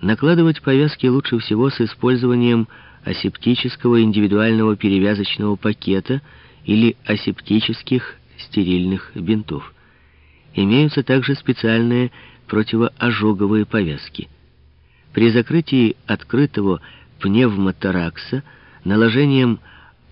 Накладывать повязки лучше всего с использованием асептического индивидуального перевязочного пакета или асептических стерильных бинтов. Имеются также специальные противоожоговые повязки. При закрытии открытого пневмоторакса наложением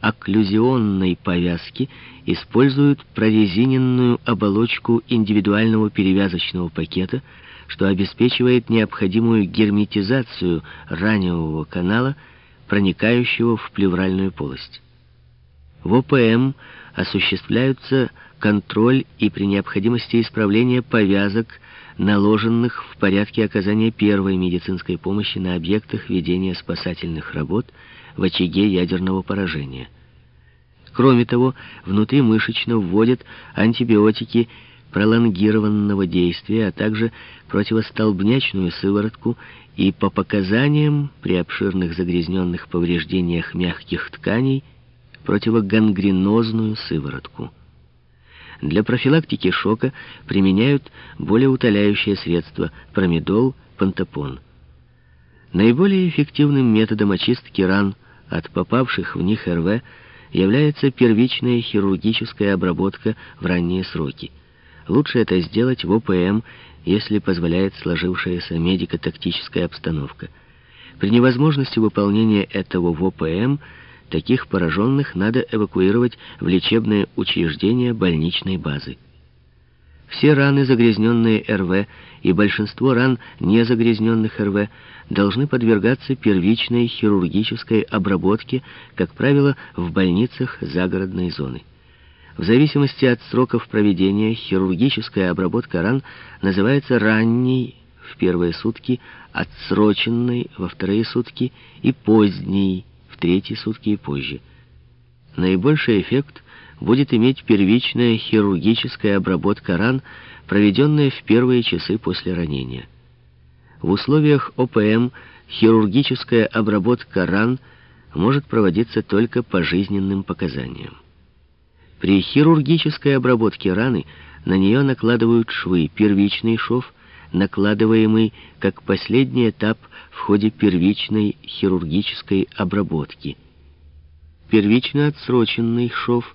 окклюзионной повязки используют прорезиненную оболочку индивидуального перевязочного пакета, что обеспечивает необходимую герметизацию раневого канала, проникающего в плевральную полость. В ОПМ осуществляются контроль и при необходимости исправление повязок, наложенных в порядке оказания первой медицинской помощи на объектах ведения спасательных работ в очаге ядерного поражения. Кроме того, внутримышечно вводят антибиотики пролонгированного действия, а также противостолбнячную сыворотку и по показаниям при обширных загрязненных повреждениях мягких тканей противогангренозную сыворотку. Для профилактики шока применяют более утоляющие средства промедол, пантопон. Наиболее эффективным методом очистки ран от попавших в них РВ является первичная хирургическая обработка в ранние сроки. Лучше это сделать в ОПМ, если позволяет сложившаяся медико-тактическая обстановка. При невозможности выполнения этого в ОПМ таких пораженных надо эвакуировать в лечебное учреждение больничной базы. Все раны, загрязненные РВ, и большинство ран, не загрязненных РВ, должны подвергаться первичной хирургической обработке, как правило, в больницах загородной зоны. В зависимости от сроков проведения хирургическая обработка ран называется ранней в первые сутки, отсроченной во вторые сутки и поздней в третьи сутки и позже. Наибольший эффект будет иметь первичная хирургическая обработка ран, проведенная в первые часы после ранения. В условиях ОПМ хирургическая обработка ран может проводиться только по жизненным показаниям. При хирургической обработке раны на нее накладывают швы, первичный шов, накладываемый как последний этап в ходе первичной хирургической обработки. Первично отсроченный шов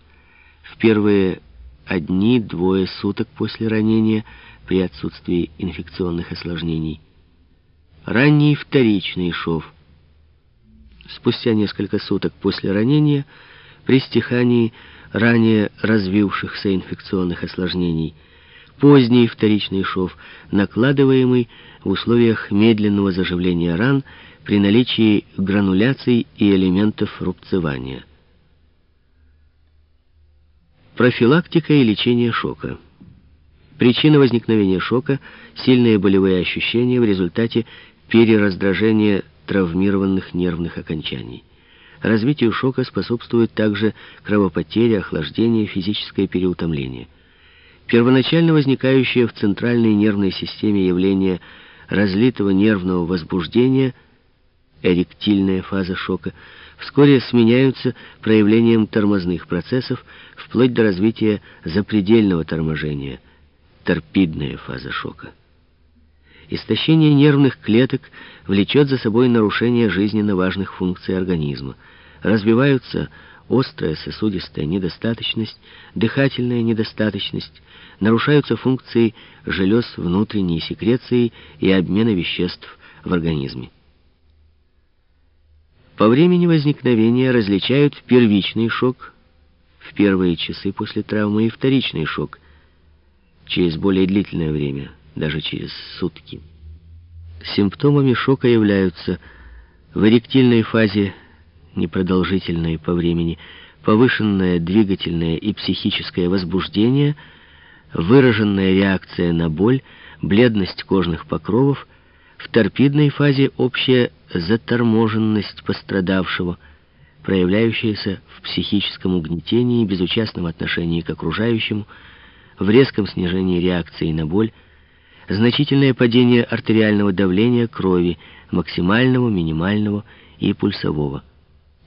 в первые одни-двое суток после ранения при отсутствии инфекционных осложнений. Ранний вторичный шов спустя несколько суток после ранения при стихании ранее развившихся инфекционных осложнений. Поздний вторичный шов, накладываемый в условиях медленного заживления ран при наличии грануляций и элементов рубцевания. Профилактика и лечение шока. Причина возникновения шока – сильные болевые ощущения в результате перераздражения травмированных нервных окончаний. Развитию шока способствует также кровопотеря, охлаждение, физическое переутомление. Первоначально возникающее в центральной нервной системе явление разлитого нервного возбуждения, эректильная фаза шока, вскоре сменяются проявлением тормозных процессов вплоть до развития запредельного торможения, торпидная фаза шока. Истощение нервных клеток влечет за собой нарушение жизненно важных функций организма. Развиваются острая сосудистая недостаточность, дыхательная недостаточность, нарушаются функции желез внутренней секреции и обмена веществ в организме. По времени возникновения различают первичный шок в первые часы после травмы и вторичный шок через более длительное время – даже через сутки. Симптомами шока являются в эректильной фазе, непродолжительной по времени, повышенное двигательное и психическое возбуждение, выраженная реакция на боль, бледность кожных покровов, в торпидной фазе общая заторможенность пострадавшего, проявляющаяся в психическом угнетении, безучастном отношении к окружающему, в резком снижении реакции на боль, значительное падение артериального давления крови, максимального, минимального и пульсового.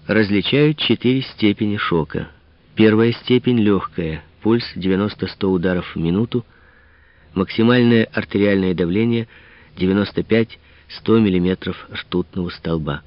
Различают четыре степени шока. Первая степень легкая, пульс 90-100 ударов в минуту, максимальное артериальное давление 95-100 100 мм ртутного столба.